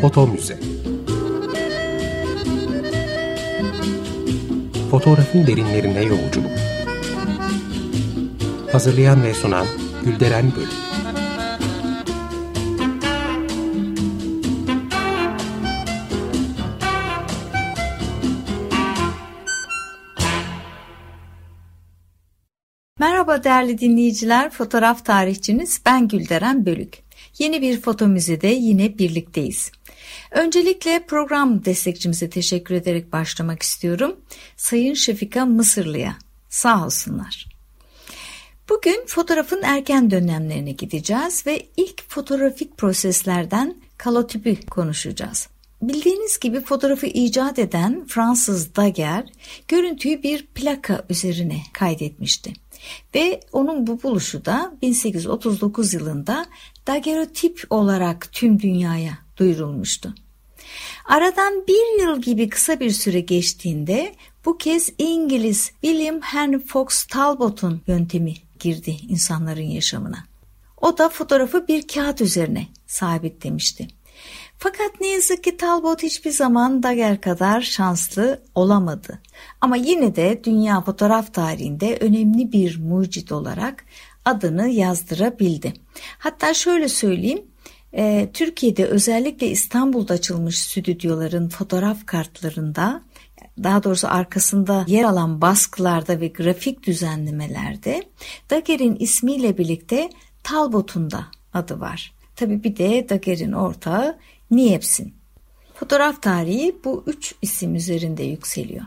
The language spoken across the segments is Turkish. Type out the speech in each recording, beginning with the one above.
Foto Müze Fotoğrafın derinlerine yolculuk Hazırlayan ve sunan Gülderen Bölüm Merhaba değerli dinleyiciler, fotoğraf tarihçiniz ben Gülderen Bölük. Yeni bir foto müzede yine birlikteyiz. Öncelikle program destekçimize teşekkür ederek başlamak istiyorum. Sayın Şefika Mısırlı'ya sağ olsunlar. Bugün fotoğrafın erken dönemlerine gideceğiz ve ilk fotoğrafik proseslerden kalotipi konuşacağız. Bildiğiniz gibi fotoğrafı icat eden Fransız Daguerre görüntüyü bir plaka üzerine kaydetmişti. Ve onun bu buluşu da 1839 yılında daguerreotip olarak tüm dünyaya duyurulmuştu. Aradan bir yıl gibi kısa bir süre geçtiğinde bu kez İngiliz William Henry Fox Talbot'un yöntemi girdi insanların yaşamına. O da fotoğrafı bir kağıt üzerine sabitlemişti. Fakat ne yazık ki Talbot hiçbir zaman Daguerre kadar şanslı olamadı. Ama yine de dünya fotoğraf tarihinde önemli bir mucit olarak adını yazdırabildi. Hatta şöyle söyleyeyim, e, Türkiye'de özellikle İstanbul'da açılmış stüdyoların fotoğraf kartlarında daha doğrusu arkasında yer alan baskılarda ve grafik düzenlemelerde Daguerre'in ismiyle birlikte Talbot'un da adı var. Tabi bir de Daguerre'in ortağı Niepce'in. Fotoğraf tarihi bu üç isim üzerinde yükseliyor.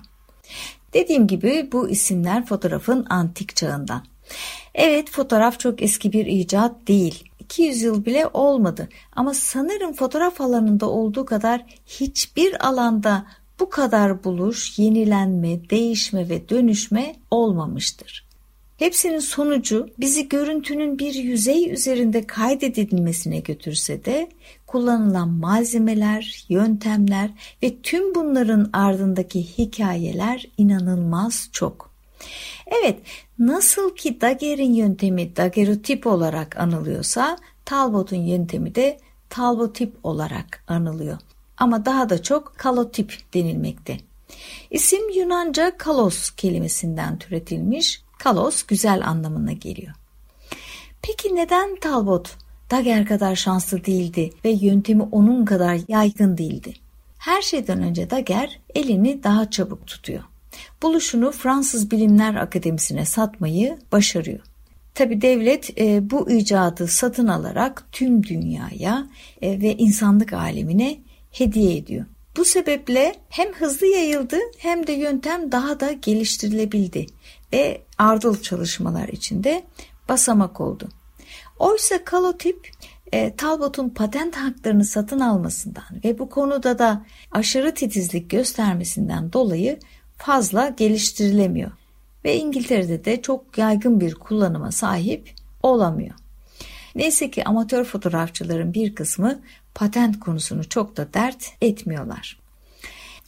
Dediğim gibi bu isimler fotoğrafın antik çağından. Evet fotoğraf çok eski bir icat değil. 200 yıl bile olmadı ama sanırım fotoğraf alanında olduğu kadar hiçbir alanda bu kadar buluş, yenilenme, değişme ve dönüşme olmamıştır. Hepsinin sonucu bizi görüntünün bir yüzey üzerinde kaydedilmesine götürse de kullanılan malzemeler, yöntemler ve tüm bunların ardındaki hikayeler inanılmaz çok. Evet, nasıl ki Daguerre'in yöntemi daguerreotip olarak anılıyorsa, Talbot'un yöntemi de talbotip olarak anılıyor. Ama daha da çok kalotip denilmekte. İsim Yunanca kalos kelimesinden türetilmiş, kalos güzel anlamına geliyor. Peki neden Talbot Daguerre kadar şanslı değildi ve yöntemi onun kadar yaygın değildi? Her şeyden önce Daguerre elini daha çabuk tutuyor. Buluşunu Fransız Bilimler Akademisi'ne satmayı başarıyor. Tabi devlet e, bu icadı satın alarak tüm dünyaya e, ve insanlık alemine hediye ediyor. Bu sebeple hem hızlı yayıldı hem de yöntem daha da geliştirilebildi ve ardıl çalışmalar içinde basamak oldu. Oysa kalotip e, Talbot'un patent haklarını satın almasından ve bu konuda da aşırı titizlik göstermesinden dolayı fazla geliştirilemiyor ve İngiltere'de de çok yaygın bir kullanıma sahip olamıyor. Neyse ki amatör fotoğrafçıların bir kısmı patent konusunu çok da dert etmiyorlar.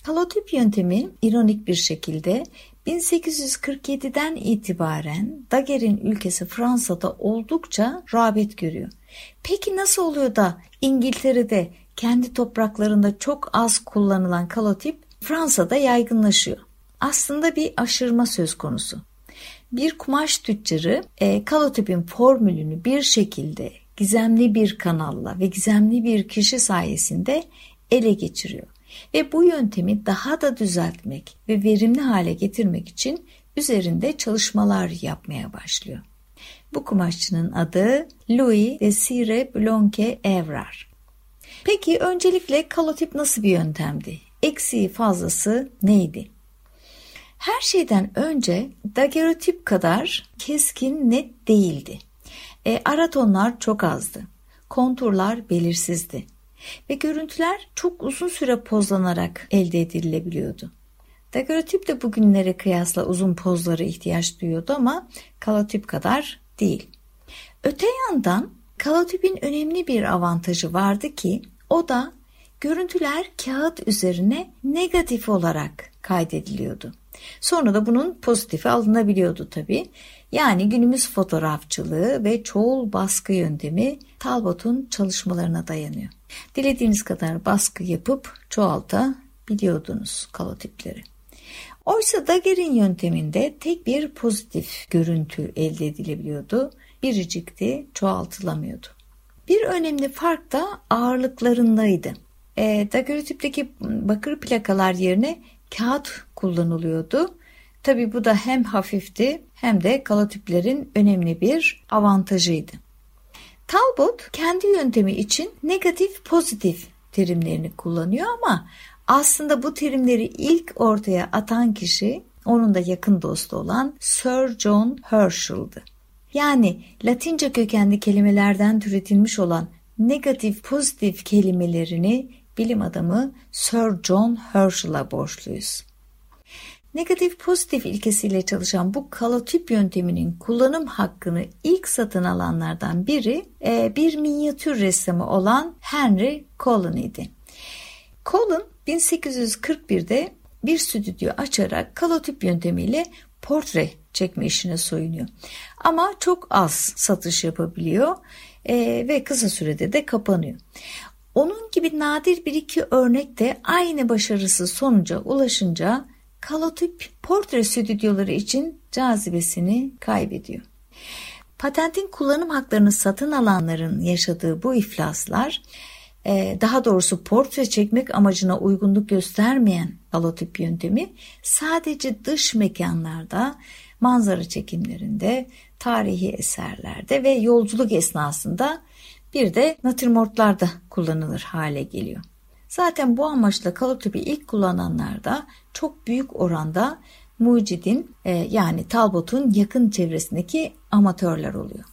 Kalotip yöntemi ironik bir şekilde 1847'den itibaren Daguerre'in ülkesi Fransa'da oldukça rağbet görüyor. Peki nasıl oluyor da İngiltere'de kendi topraklarında çok az kullanılan kalotip Fransa'da yaygınlaşıyor? Aslında bir aşırma söz konusu. Bir kumaş tüccarı e, kalotipin formülünü bir şekilde gizemli bir kanalla ve gizemli bir kişi sayesinde ele geçiriyor. Ve bu yöntemi daha da düzeltmek ve verimli hale getirmek için üzerinde çalışmalar yapmaya başlıyor. Bu kumaşçının adı Louis Desire Blanque Evrar. Peki öncelikle kalotip nasıl bir yöntemdi? Eksiği fazlası neydi? Her şeyden önce daguerreotip kadar keskin net değildi. E, aratonlar çok azdı. Konturlar belirsizdi. Ve görüntüler çok uzun süre pozlanarak elde edilebiliyordu. Daguerreotip de bugünlere kıyasla uzun pozlara ihtiyaç duyuyordu ama kalotip kadar değil. Öte yandan kalotipin önemli bir avantajı vardı ki o da görüntüler kağıt üzerine negatif olarak kaydediliyordu. Sonra da bunun pozitifi alınabiliyordu tabii. Yani günümüz fotoğrafçılığı ve çoğul baskı yöntemi Talbot'un çalışmalarına dayanıyor. Dilediğiniz kadar baskı yapıp çoğaltabiliyordunuz kalotipleri. Oysa Daguerre'in yönteminde tek bir pozitif görüntü elde edilebiliyordu. Biricikti, çoğaltılamıyordu. Bir önemli fark da ağırlıklarındaydı. E, daguerreotipteki bakır plakalar yerine kağıt kullanılıyordu. Tabi bu da hem hafifti hem de kalotiplerin önemli bir avantajıydı. Talbot kendi yöntemi için negatif pozitif terimlerini kullanıyor ama aslında bu terimleri ilk ortaya atan kişi onun da yakın dostu olan Sir John Herschel'dı. Yani Latince kökenli kelimelerden türetilmiş olan negatif pozitif kelimelerini bilim adamı Sir John Herschel'a borçluyuz. Negatif pozitif ilkesiyle çalışan bu kalotip yönteminin kullanım hakkını ilk satın alanlardan biri e, bir minyatür ressamı olan Henry Colin idi. Colin 1841'de bir stüdyo açarak kalotip yöntemiyle portre çekme işine soyunuyor. Ama çok az satış yapabiliyor e, ve kısa sürede de kapanıyor. Onun gibi nadir bir iki örnek de aynı başarısı sonuca ulaşınca kalotip portre stüdyoları için cazibesini kaybediyor. Patentin kullanım haklarını satın alanların yaşadığı bu iflaslar e, daha doğrusu portre çekmek amacına uygunluk göstermeyen kalotip yöntemi sadece dış mekanlarda, manzara çekimlerinde, tarihi eserlerde ve yolculuk esnasında bir de natürmortlarda kullanılır hale geliyor. Zaten bu amaçla kalotipi ilk kullananlar da çok büyük oranda mucidin e, yani Talbot'un yakın çevresindeki amatörler oluyor.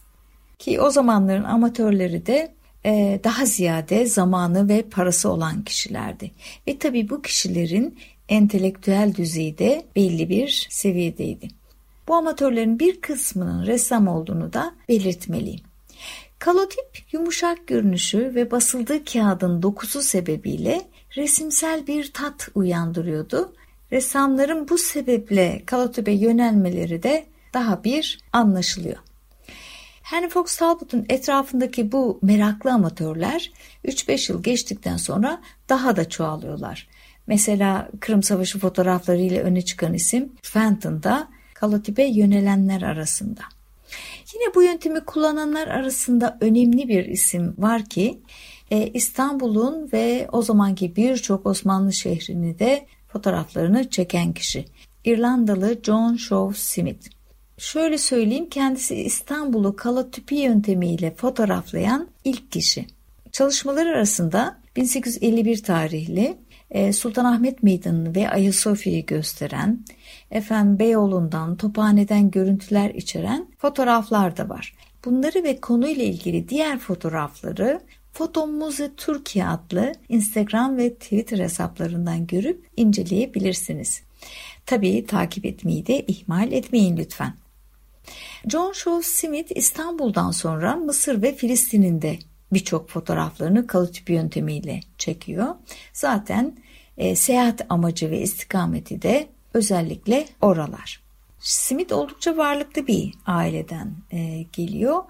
Ki o zamanların amatörleri de e, daha ziyade zamanı ve parası olan kişilerdi. Ve tabii bu kişilerin entelektüel düzeyde belli bir seviyedeydi. Bu amatörlerin bir kısmının ressam olduğunu da belirtmeliyim. Kalotip yumuşak görünüşü ve basıldığı kağıdın dokusu sebebiyle resimsel bir tat uyandırıyordu. Ressamların bu sebeple kalotipe yönelmeleri de daha bir anlaşılıyor. Henry Fox Talbot'un etrafındaki bu meraklı amatörler 3-5 yıl geçtikten sonra daha da çoğalıyorlar. Mesela Kırım Savaşı fotoğraflarıyla öne çıkan isim Fenton da kalotipe yönelenler arasında. Yine bu yöntemi kullananlar arasında önemli bir isim var ki e, İstanbul'un ve o zamanki birçok Osmanlı şehrini de fotoğraflarını çeken kişi. İrlandalı John Shaw Smith. Şöyle söyleyeyim kendisi İstanbul'u kalotüpi yöntemiyle fotoğraflayan ilk kişi. Çalışmalar arasında 1851 tarihli Sultanahmet Meydanı'nı ve Ayasofya'yı gösteren, efendim Beyoğlu'ndan, Tophane'den görüntüler içeren fotoğraflar da var. Bunları ve konuyla ilgili diğer fotoğrafları Foto Muze Türkiye adlı Instagram ve Twitter hesaplarından görüp inceleyebilirsiniz. Tabii takip etmeyi de ihmal etmeyin lütfen. John Shaw Smith İstanbul'dan sonra Mısır ve Filistin'in de birçok fotoğraflarını kalotip yöntemiyle çekiyor. Zaten e, seyahat amacı ve istikameti de özellikle oralar. Smith oldukça varlıklı bir aileden e, geliyor.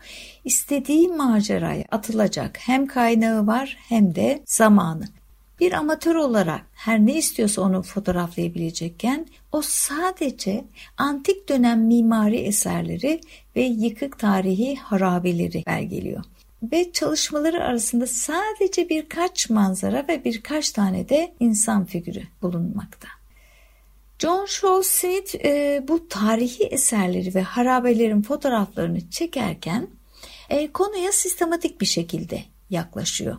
İstediği maceraya atılacak hem kaynağı var hem de zamanı. Bir amatör olarak her ne istiyorsa onu fotoğraflayabilecekken o sadece antik dönem mimari eserleri ve yıkık tarihi harabeleri belgeliyor. Ve çalışmaları arasında sadece birkaç manzara ve birkaç tane de insan figürü bulunmakta. John Shaw Smith e, bu tarihi eserleri ve harabelerin fotoğraflarını çekerken e, konuya sistematik bir şekilde yaklaşıyor.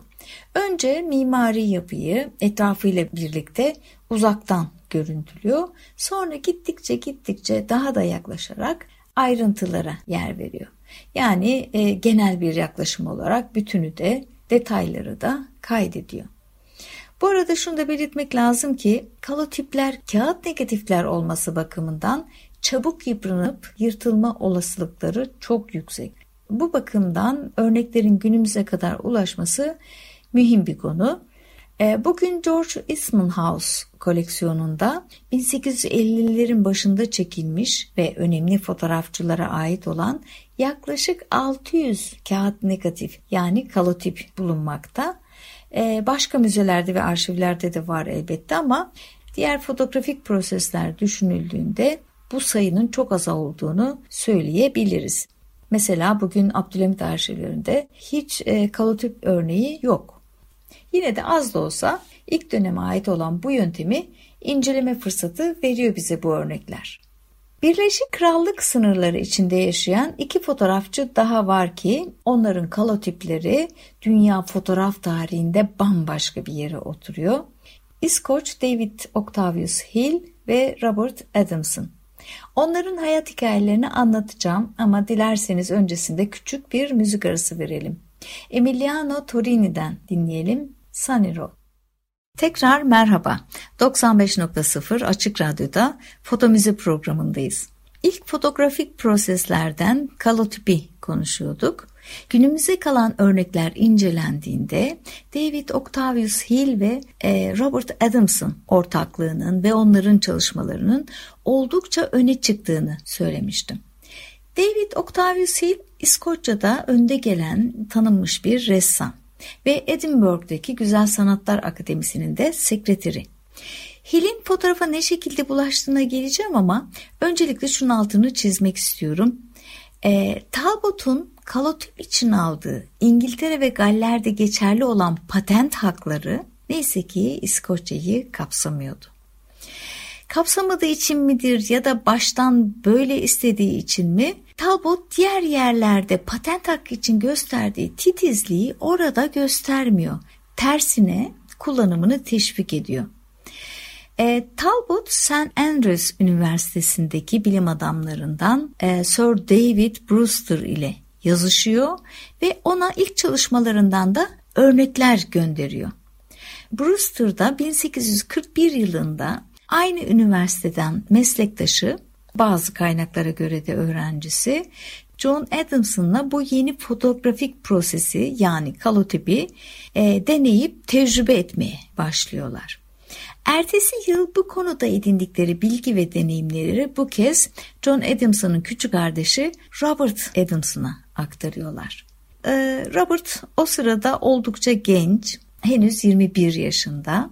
Önce mimari yapıyı etrafıyla birlikte uzaktan görüntülüyor. Sonra gittikçe gittikçe daha da yaklaşarak ayrıntılara yer veriyor. Yani e, genel bir yaklaşım olarak bütünü de detayları da kaydediyor. Bu arada şunu da belirtmek lazım ki kalotipler kağıt negatifler olması bakımından çabuk yıpranıp yırtılma olasılıkları çok yüksek. Bu bakımdan örneklerin günümüze kadar ulaşması mühim bir konu. E, bugün George Eastman House koleksiyonunda 1850'lerin başında çekilmiş ve önemli fotoğrafçılara ait olan yaklaşık 600 kağıt negatif yani kalotip bulunmakta. E, başka müzelerde ve arşivlerde de var elbette ama diğer fotoğrafik prosesler düşünüldüğünde bu sayının çok az olduğunu söyleyebiliriz. Mesela bugün Abdülhamit arşivlerinde hiç e, kalotip örneği yok. Yine de az da olsa ilk döneme ait olan bu yöntemi inceleme fırsatı veriyor bize bu örnekler. Birleşik Krallık sınırları içinde yaşayan iki fotoğrafçı daha var ki onların kalotipleri dünya fotoğraf tarihinde bambaşka bir yere oturuyor. İskoç David Octavius Hill ve Robert Adamson. Onların hayat hikayelerini anlatacağım ama dilerseniz öncesinde küçük bir müzik arası verelim. Emiliano Torini'den dinleyelim Road. Tekrar merhaba. 95.0 Açık Radyo'da Fotomüze programındayız. İlk fotoğrafik proseslerden kalotipi konuşuyorduk. Günümüze kalan örnekler incelendiğinde David Octavius Hill ve e, Robert Adamson ortaklığının ve onların çalışmalarının oldukça öne çıktığını söylemiştim. David Octavius Hill İskoçya'da önde gelen tanınmış bir ressam ve Edinburgh'daki Güzel Sanatlar Akademisi'nin de sekreteri. Hill'in fotoğrafa ne şekilde bulaştığına geleceğim ama öncelikle şunun altını çizmek istiyorum. E, Talbot'un kalotip için aldığı İngiltere ve Galler'de geçerli olan patent hakları neyse ki İskoçya'yı kapsamıyordu. Kapsamadığı için midir ya da baştan böyle istediği için mi? Talbot diğer yerlerde patent hakkı için gösterdiği titizliği orada göstermiyor. Tersine kullanımını teşvik ediyor. E, Talbot St. Andrews Üniversitesi'ndeki bilim adamlarından e, Sir David Brewster ile yazışıyor ve ona ilk çalışmalarından da örnekler gönderiyor. Brewster da 1841 yılında aynı üniversiteden meslektaşı, bazı kaynaklara göre de öğrencisi John Adamson'la bu yeni fotoğrafik prosesi yani kalotipi e, deneyip tecrübe etmeye başlıyorlar. Ertesi yıl bu konuda edindikleri bilgi ve deneyimleri bu kez John Adamson'ın küçük kardeşi Robert Adamson'a aktarıyorlar. Ee, Robert o sırada oldukça genç, henüz 21 yaşında.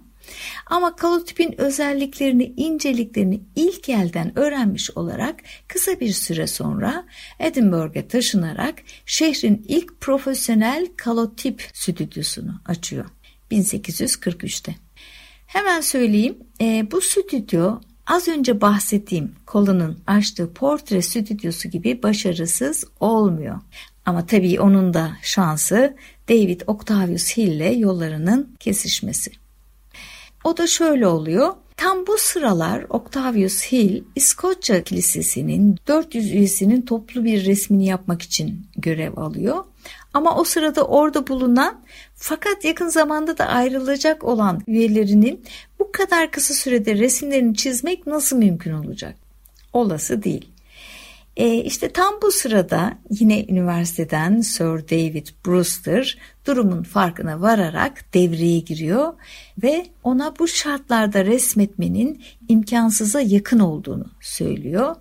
Ama kalotipin özelliklerini, inceliklerini ilk elden öğrenmiş olarak kısa bir süre sonra Edinburgh'a taşınarak şehrin ilk profesyonel kalotip stüdyosunu açıyor 1843'te. Hemen söyleyeyim e, bu stüdyo az önce bahsettiğim Colin'ın açtığı portre stüdyosu gibi başarısız olmuyor. Ama tabii onun da şansı David Octavius Hill ile yollarının kesişmesi. O da şöyle oluyor. Tam bu sıralar Octavius Hill İskoçya Kilisesi'nin 400 üyesinin toplu bir resmini yapmak için görev alıyor. Ama o sırada orada bulunan fakat yakın zamanda da ayrılacak olan üyelerinin bu kadar kısa sürede resimlerini çizmek nasıl mümkün olacak? Olası değil. E, işte tam bu sırada yine üniversiteden Sir David Brewster durumun farkına vararak devreye giriyor ve ona bu şartlarda resmetmenin imkansıza yakın olduğunu söylüyor.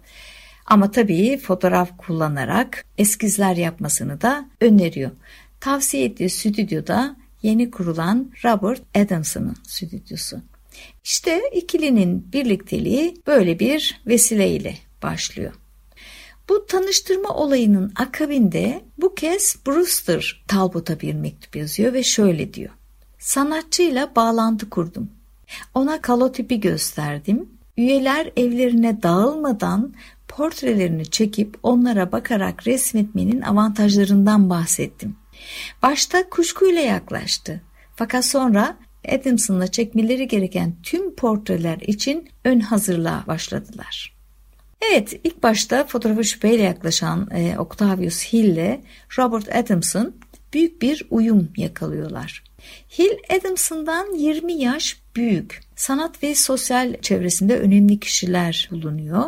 Ama tabii fotoğraf kullanarak eskizler yapmasını da öneriyor. Tavsiye ettiği stüdyoda yeni kurulan Robert Adamson'ın stüdyosu. İşte ikilinin birlikteliği böyle bir vesileyle başlıyor. Bu tanıştırma olayının akabinde bu kez Brewster Talbot'a bir mektup yazıyor ve şöyle diyor. Sanatçıyla bağlantı kurdum. Ona kalotipi gösterdim. Üyeler evlerine dağılmadan portrelerini çekip onlara bakarak resmetmenin avantajlarından bahsettim. Başta kuşkuyla yaklaştı. Fakat sonra Adamson'la çekmeleri gereken tüm portreler için ön hazırlığa başladılar. Evet ilk başta fotoğrafa şüpheyle yaklaşan e, Octavius Hill ile Robert Adamson büyük bir uyum yakalıyorlar. Hill Adamson'dan 20 yaş büyük. Sanat ve sosyal çevresinde önemli kişiler bulunuyor.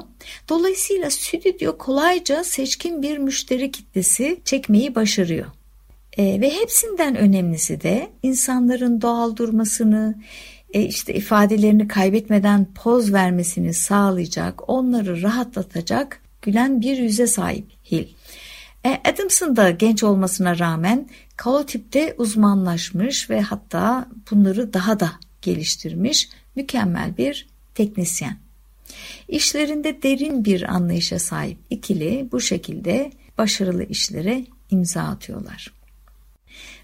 Dolayısıyla stüdyo kolayca seçkin bir müşteri kitlesi çekmeyi başarıyor. E, ve hepsinden önemlisi de insanların doğal durmasını, e, işte ifadelerini kaybetmeden poz vermesini sağlayacak, onları rahatlatacak gülen bir yüze sahip Hill. E, Adams'ın da genç olmasına rağmen kalotipte uzmanlaşmış ve hatta bunları daha da geliştirmiş mükemmel bir teknisyen. İşlerinde derin bir anlayışa sahip ikili bu şekilde başarılı işlere imza atıyorlar.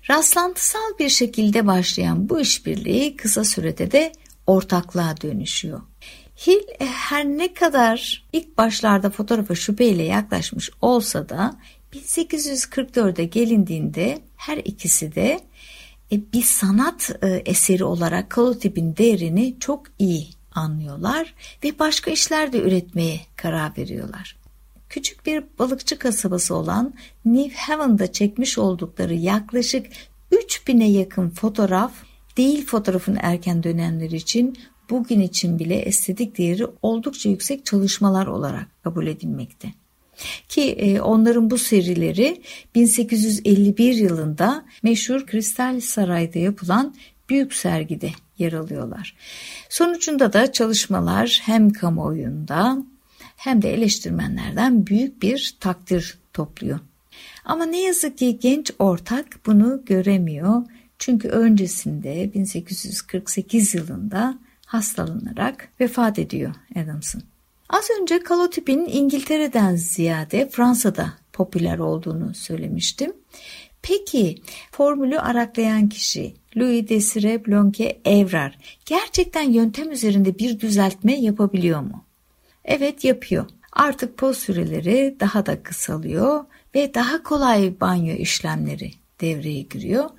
Rastlantısal bir şekilde başlayan bu işbirliği kısa sürede de ortaklığa dönüşüyor. Hill e, her ne kadar ilk başlarda fotoğrafa şüpheyle yaklaşmış olsa da 1844'e gelindiğinde her ikisi de e, bir sanat e, eseri olarak kalotipin değerini çok iyi anlıyorlar ve başka işler de üretmeye karar veriyorlar. Küçük bir balıkçı kasabası olan New Haven'da çekmiş oldukları yaklaşık 3000'e yakın fotoğraf değil fotoğrafın erken dönemleri için bugün için bile estetik değeri oldukça yüksek çalışmalar olarak kabul edilmekte. Ki e, onların bu serileri 1851 yılında meşhur Kristal Saray'da yapılan büyük sergide yer alıyorlar. Sonucunda da çalışmalar hem kamuoyunda hem de eleştirmenlerden büyük bir takdir topluyor. Ama ne yazık ki genç ortak bunu göremiyor. Çünkü öncesinde 1848 yılında hastalanarak vefat ediyor Adamson. Az önce kalotipin İngiltere'den ziyade Fransa'da popüler olduğunu söylemiştim. Peki formülü araklayan kişi Louis Desire Blanque Evrar gerçekten yöntem üzerinde bir düzeltme yapabiliyor mu? Evet yapıyor. Artık poz süreleri daha da kısalıyor ve daha kolay banyo işlemleri devreye giriyor.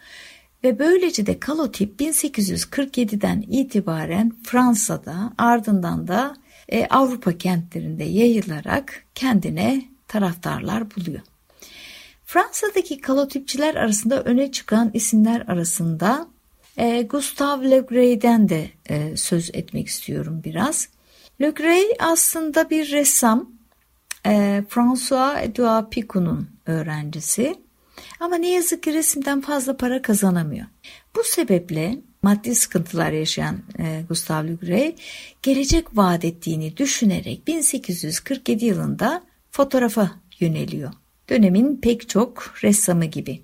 Ve böylece de kalotip 1847'den itibaren Fransa'da ardından da e, Avrupa kentlerinde yayılarak kendine taraftarlar buluyor. Fransa'daki kalotipçiler arasında öne çıkan isimler arasında e, Gustave Le Gray'den de e, söz etmek istiyorum biraz. Le Gray aslında bir ressam. E, François Edouard Picot'un öğrencisi. Ama ne yazık ki resimden fazla para kazanamıyor. Bu sebeple maddi sıkıntılar yaşayan e, Gustave Le Gray gelecek vaat ettiğini düşünerek 1847 yılında fotoğrafa yöneliyor. Dönemin pek çok ressamı gibi.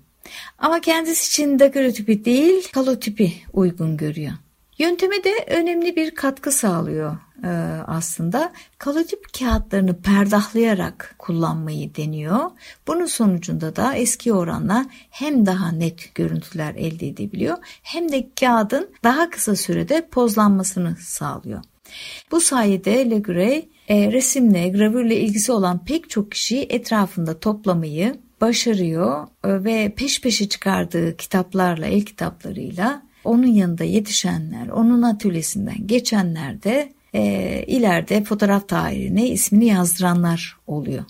Ama kendisi için daguerreotipi değil kalotipi uygun görüyor. Yönteme de önemli bir katkı sağlıyor e, aslında. Kalotip kağıtlarını perdahlayarak kullanmayı deniyor. Bunun sonucunda da eski oranla hem daha net görüntüler elde edebiliyor hem de kağıdın daha kısa sürede pozlanmasını sağlıyor. Bu sayede Le Gray e, resimle, gravürle ilgisi olan pek çok kişiyi etrafında toplamayı başarıyor e, ve peş peşe çıkardığı kitaplarla, el kitaplarıyla onun yanında yetişenler, onun atölyesinden geçenler de e, ileride fotoğraf tarihine ismini yazdıranlar oluyor.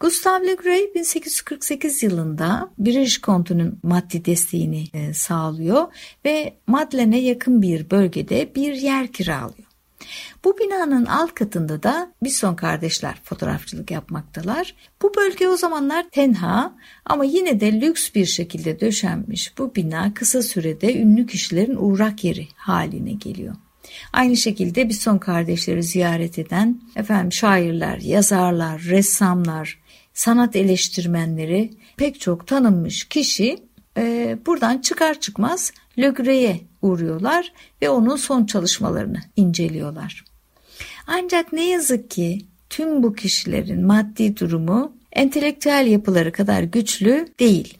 Gustave Le Gray 1848 yılında British Kontu'nun maddi desteğini e, sağlıyor ve Madeleine yakın bir bölgede bir yer kiralıyor. Bu binanın alt katında da Bisson kardeşler fotoğrafçılık yapmaktalar. Bu bölge o zamanlar tenha ama yine de lüks bir şekilde döşenmiş bu bina kısa sürede ünlü kişilerin uğrak yeri haline geliyor. Aynı şekilde Bisson kardeşleri ziyaret eden efendim şairler, yazarlar, ressamlar, sanat eleştirmenleri pek çok tanınmış kişi e, buradan çıkar çıkmaz Le Gray'e uğruyorlar ve onun son çalışmalarını inceliyorlar. Ancak ne yazık ki tüm bu kişilerin maddi durumu entelektüel yapıları kadar güçlü değil.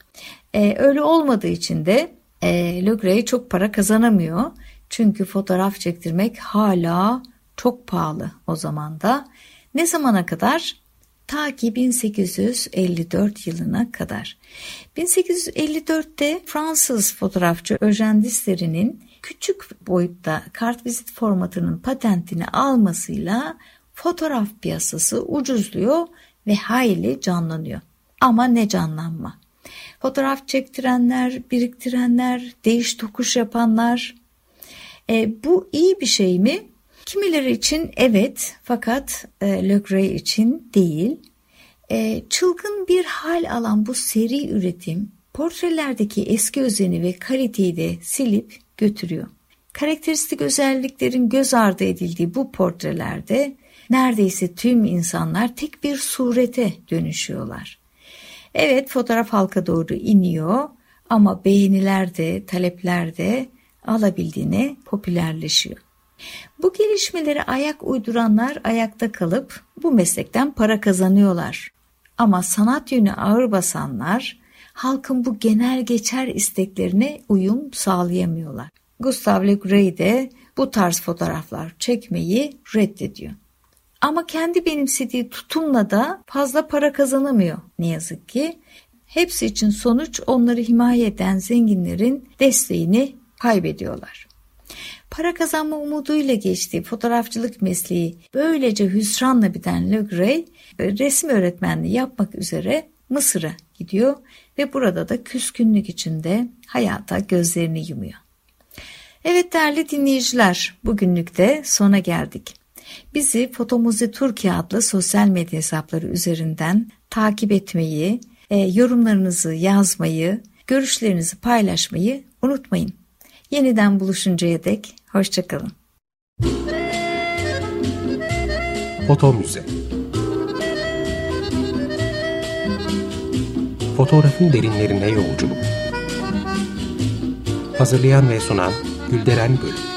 Ee, öyle olmadığı için de e, Le Gray çok para kazanamıyor. Çünkü fotoğraf çektirmek hala çok pahalı o zaman da. Ne zamana kadar? Ta ki 1854 yılına kadar. 1854'te Fransız fotoğrafçı Eugène Distler'in küçük boyutta kartvizit formatının patentini almasıyla fotoğraf piyasası ucuzluyor ve hayli canlanıyor. Ama ne canlanma. Fotoğraf çektirenler, biriktirenler, değiş tokuş yapanlar. E, bu iyi bir şey mi? Kimileri için evet fakat e, Le Gray için değil. E, çılgın bir hal alan bu seri üretim portrelerdeki eski özeni ve kaliteyi de silip götürüyor. Karakteristik özelliklerin göz ardı edildiği bu portrelerde neredeyse tüm insanlar tek bir surete dönüşüyorlar. Evet fotoğraf halka doğru iniyor ama beğeniler de talepler de alabildiğine popülerleşiyor. Bu gelişmelere ayak uyduranlar ayakta kalıp bu meslekten para kazanıyorlar. Ama sanat yönü ağır basanlar halkın bu genel geçer isteklerine uyum sağlayamıyorlar. Gustav Le Gray de bu tarz fotoğraflar çekmeyi reddediyor. Ama kendi benimsediği tutumla da fazla para kazanamıyor ne yazık ki. Hepsi için sonuç onları himaye eden zenginlerin desteğini kaybediyorlar. Para kazanma umuduyla geçtiği fotoğrafçılık mesleği böylece hüsranla biten Le Gray resim öğretmenliği yapmak üzere Mısır'a gidiyor ve burada da küskünlük içinde hayata gözlerini yumuyor. Evet değerli dinleyiciler bugünlük de sona geldik. Bizi Fotomuzi Türkiye adlı sosyal medya hesapları üzerinden takip etmeyi, e, yorumlarınızı yazmayı, görüşlerinizi paylaşmayı unutmayın. Yeniden buluşuncaya dek hoşçakalın. Foto Müze Fotoğrafın derinlerine yolculuk. Hazırlayan ve sunan Gülderen Bölüm